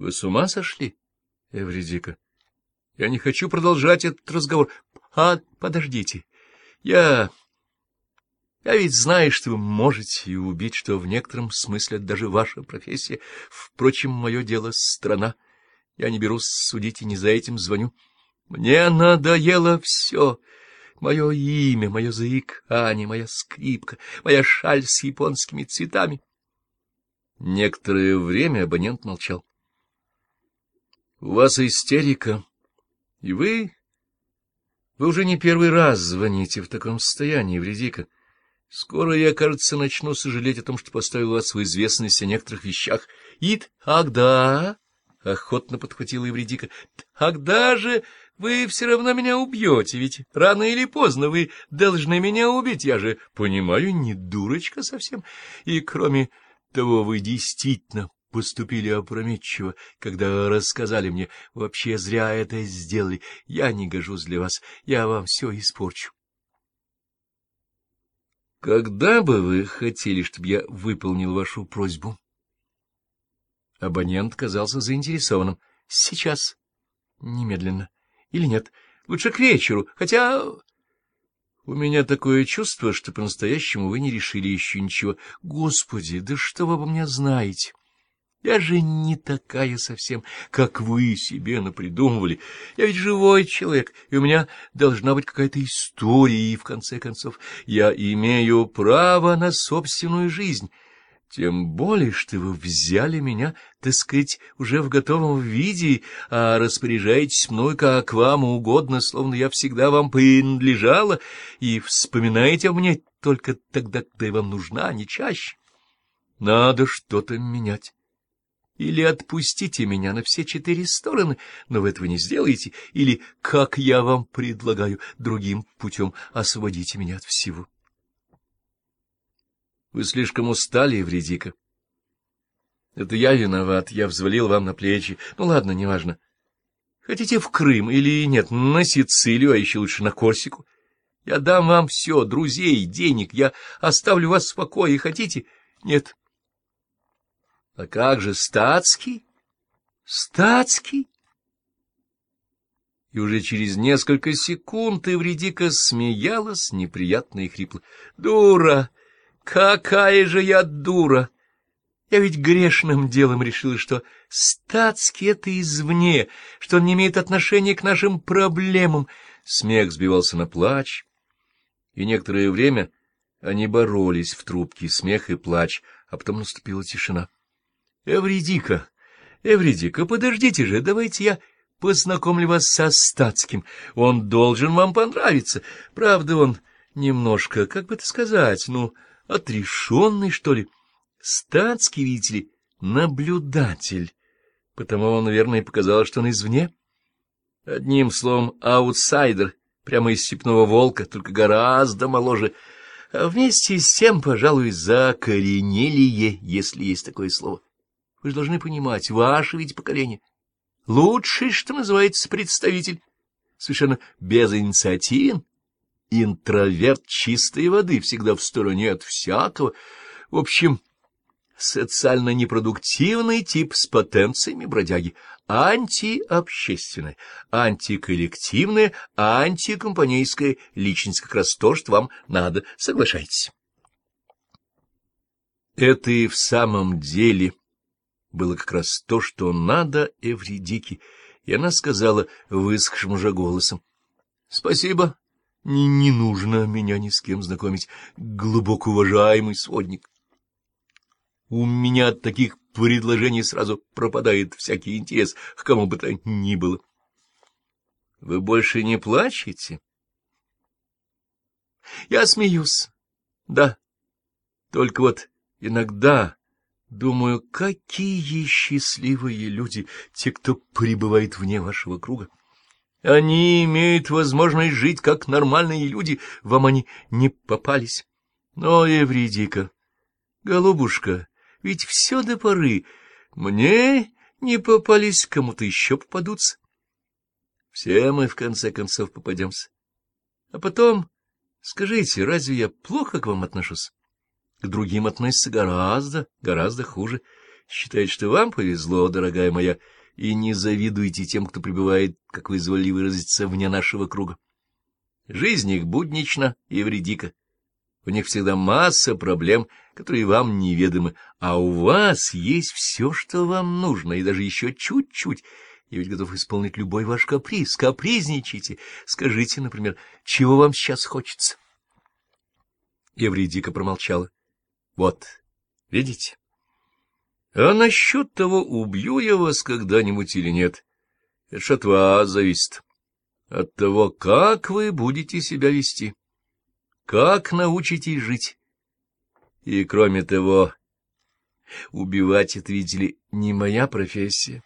Вы с ума сошли, Эвредика? Я не хочу продолжать этот разговор. А, подождите. Я... Я ведь знаю, что вы можете убить, что в некотором смысле даже ваша профессия. Впрочем, мое дело — страна. Я не берусь судить и не за этим звоню. Мне надоело все. Мое имя, мое заикание, моя скрипка, моя шаль с японскими цветами. Некоторое время абонент молчал. — У вас истерика, и вы... Вы уже не первый раз звоните в таком состоянии, Вредика. Скоро я, кажется, начну сожалеть о том, что поставил вас в известность о некоторых вещах. И тогда... — охотно подхватила Евредика. — Тогда же вы все равно меня убьете, ведь рано или поздно вы должны меня убить. Я же, понимаю, не дурочка совсем. И кроме того, вы действительно поступили опрометчиво, когда рассказали мне. Вообще зря это сделали. Я не гожусь для вас. Я вам все испорчу. Когда бы вы хотели, чтобы я выполнил вашу просьбу? Абонент казался заинтересованным. Сейчас. Немедленно. Или нет? Лучше к вечеру, хотя... У меня такое чувство, что по-настоящему вы не решили еще ничего. Господи, да что вы обо мне знаете? Я же не такая совсем, как вы себе напридумывали. Я ведь живой человек, и у меня должна быть какая-то история, и, в конце концов, я имею право на собственную жизнь». Тем более, что вы взяли меня, так сказать, уже в готовом виде, а распоряжаетесь мной, как вам угодно, словно я всегда вам принадлежала, и вспоминаете о мне только тогда, когда я вам нужна, а не чаще. Надо что-то менять. Или отпустите меня на все четыре стороны, но вы этого не сделаете, или, как я вам предлагаю, другим путем освободите меня от всего. Вы слишком устали, Евредика. Это я виноват, я взвалил вам на плечи. Ну, ладно, неважно. Хотите в Крым или нет, на Сицилию, а еще лучше на Корсику? Я дам вам все, друзей, денег, я оставлю вас в покое. Хотите? Нет. А как же статский? Статский? И уже через несколько секунд Эвредика смеялась неприятно и хрипло. Дура! Какая же я дура! Я ведь грешным делом решила, что статский — это извне, что он не имеет отношения к нашим проблемам. Смех сбивался на плач, и некоторое время они боролись в трубке, смех и плач, а потом наступила тишина. — Эвредика, Эвредика, подождите же, давайте я познакомлю вас со статским. Он должен вам понравиться. Правда, он немножко, как бы это сказать, ну отрешенный, что ли. Статский, видите ли, наблюдатель. Потому он, наверное, показал, что он извне. Одним словом, аутсайдер, прямо из степного волка, только гораздо моложе. А вместе с тем, пожалуй, закоренелие, если есть такое слово. Вы же должны понимать, ваше ведь поколение. Лучший, что называется, представитель. Совершенно безинициативен интроверт чистой воды, всегда в стороне от всякого. В общем, социально непродуктивный тип с потенциями бродяги, антиобщественная, антиколлективная, антикомпанейская личность, как раз то, что вам надо, соглашайтесь. Это и в самом деле было как раз то, что надо Эвредике, и она сказала высохшим уже голосом. — Спасибо, не, не нужно меня ни с кем знакомить, глубоко уважаемый сводник. У меня от таких предложений сразу пропадает всякий интерес к кому бы то ни было. Вы больше не плачете? Я смеюсь, да. Только вот иногда думаю, какие счастливые люди, те, кто пребывает вне вашего круга. Они имеют возможность жить, как нормальные люди, вам они не попались. Но, Евредика, голубушка, ведь все до поры. Мне не попались, кому-то еще попадутся. Все мы, в конце концов, попадемся. А потом, скажите, разве я плохо к вам отношусь? К другим относятся гораздо, гораздо хуже. считает, что вам повезло, дорогая моя, и не завидуйте тем, кто пребывает, как вы изволили выразиться, вне нашего круга. Жизнь их буднична и вредика. У них всегда масса проблем, которые вам неведомы, а у вас есть все, что вам нужно, и даже еще чуть-чуть. Я ведь готов исполнить любой ваш каприз. Капризничайте. Скажите, например, чего вам сейчас хочется? Евредика промолчала. Вот, видите? А насчет того, убью я вас когда-нибудь или нет, это ж от вас зависит. От того, как вы будете себя вести, как научитесь жить. И, кроме того, убивать, это, видите ли, не моя профессия.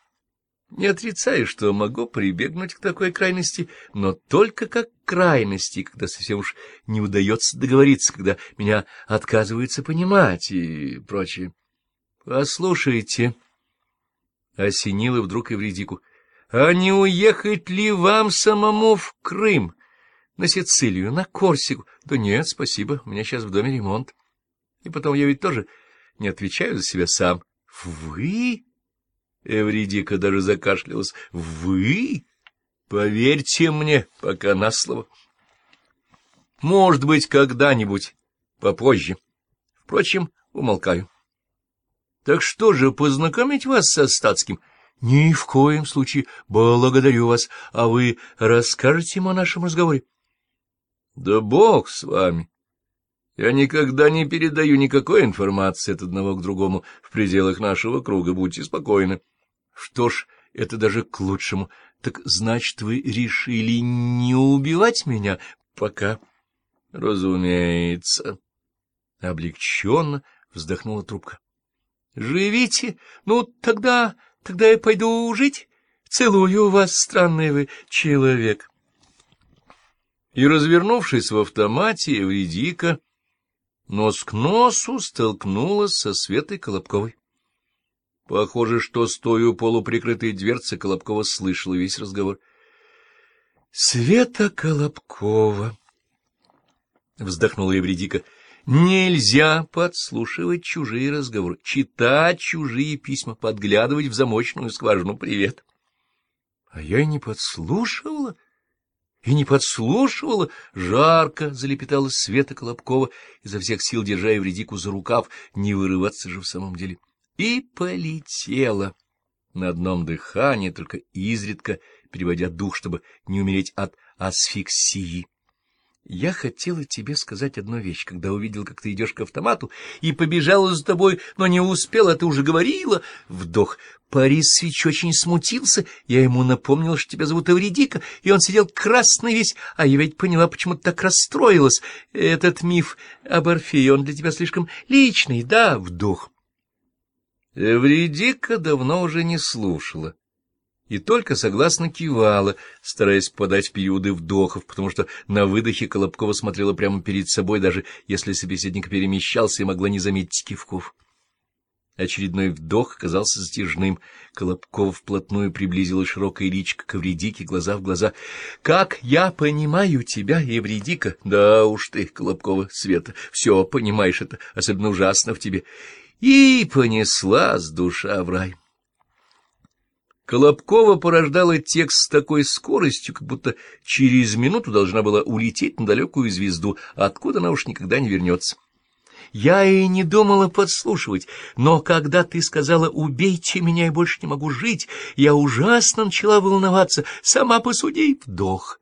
Не отрицаю, что могу прибегнуть к такой крайности, но только как крайности, когда совсем уж не удается договориться, когда меня отказываются понимать и прочее. — Послушайте, — осенило вдруг Эвредику, — а не уехать ли вам самому в Крым, на Сицилию, на Корсику? Да нет, спасибо, у меня сейчас в доме ремонт. И потом я ведь тоже не отвечаю за себя сам. — Вы? Эвредика даже закашлялась. — Вы? Поверьте мне, пока на слово. Может быть, когда-нибудь, попозже. Впрочем, умолкаю. Так что же, познакомить вас со статским? Ни в коем случае. Благодарю вас. А вы расскажете ему о нашем разговоре? Да бог с вами. Я никогда не передаю никакой информации от одного к другому в пределах нашего круга. Будьте спокойны. Что ж, это даже к лучшему. Так значит, вы решили не убивать меня пока? Разумеется. Облегченно вздохнула трубка. Живите? Ну, тогда... тогда я пойду жить. Целую вас, странный вы человек. И, развернувшись в автомате, Эвредика нос к носу столкнулась со Светой Колобковой. Похоже, что, стоя у полуприкрытой дверцы, Колобкова слышала весь разговор. — Света Колобкова! — вздохнула Евредика. Нельзя подслушивать чужие разговоры, читать чужие письма, подглядывать в замочную скважину «Привет». А я и не подслушивала, и не подслушивала. Жарко залепетала Света Колобкова, изо всех сил держа Евредику за рукав, не вырываться же в самом деле. И полетела на одном дыхании, только изредка переводя дух, чтобы не умереть от асфиксии. Я хотела тебе сказать одну вещь, когда увидел, как ты идешь к автомату, и побежала за тобой, но не успела, ты уже говорила. Вдох. Парисович очень смутился, я ему напомнила, что тебя зовут Эвредика, и он сидел красный весь, а я ведь поняла, почему ты так расстроилась. Этот миф об Орфее, он для тебя слишком личный, да? Вдох. Эвредика давно уже не слушала и только согласно кивала, стараясь подать периоды вдохов, потому что на выдохе Колобкова смотрела прямо перед собой, даже если собеседник перемещался и могла не заметить кивков. Очередной вдох оказался затяжным. Колобков вплотную приблизила широкая личка к Эвредике, глаза в глаза. — Как я понимаю тебя, Евредика? — Да уж ты, Колобкова, Света, все понимаешь, это особенно ужасно в тебе. И понеслась душа в рай. Колобкова порождала текст с такой скоростью, как будто через минуту должна была улететь на далекую звезду, откуда она уж никогда не вернется. Я и не думала подслушивать, но когда ты сказала «убейте меня, я больше не могу жить», я ужасно начала волноваться, сама посуди, вдох.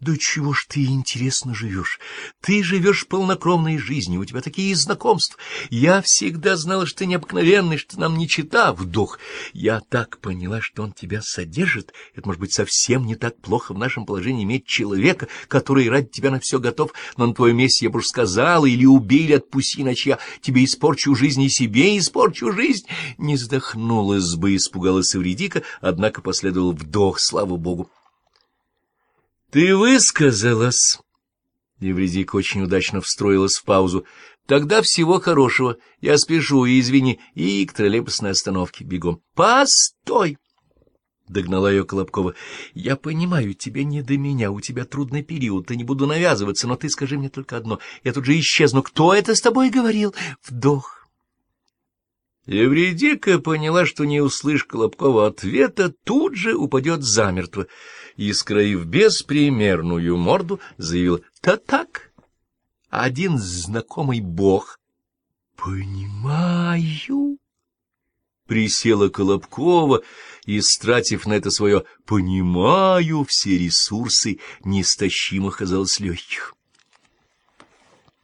Да чего ж ты интересно живешь? Ты живешь полнокровной жизнью, у тебя такие знакомства. Я всегда знала, что ты необыкновенный, что нам не чита. Вдох. Я так поняла, что он тебя содержит. Это может быть совсем не так плохо в нашем положении иметь человека, который ради тебя на все готов, но на твоем месте я бы уж сказала, или убей, или отпусти, иначе я тебе испорчу жизнь и себе испорчу жизнь. Не вздохнулась бы, испугалась Эвредика, однако последовал вдох, слава богу. — Ты высказалась. Евредика очень удачно встроилась в паузу. — Тогда всего хорошего. Я спешу, и извини, и к троллейбусной остановке бегом. — Постой! — догнала ее Колобкова. — Я понимаю, тебе не до меня, у тебя трудный период, ты не буду навязываться, но ты скажи мне только одно. Я тут же исчезну. Кто это с тобой говорил? Вдох. Евредика поняла, что не услышь Колобкова ответа, тут же упадет замертво, и, скроив беспримерную морду, заявила «Та так, один знакомый бог». «Понимаю». Присела Колобкова и, стратив на это свое «понимаю», все ресурсы неистощимо казалось легких.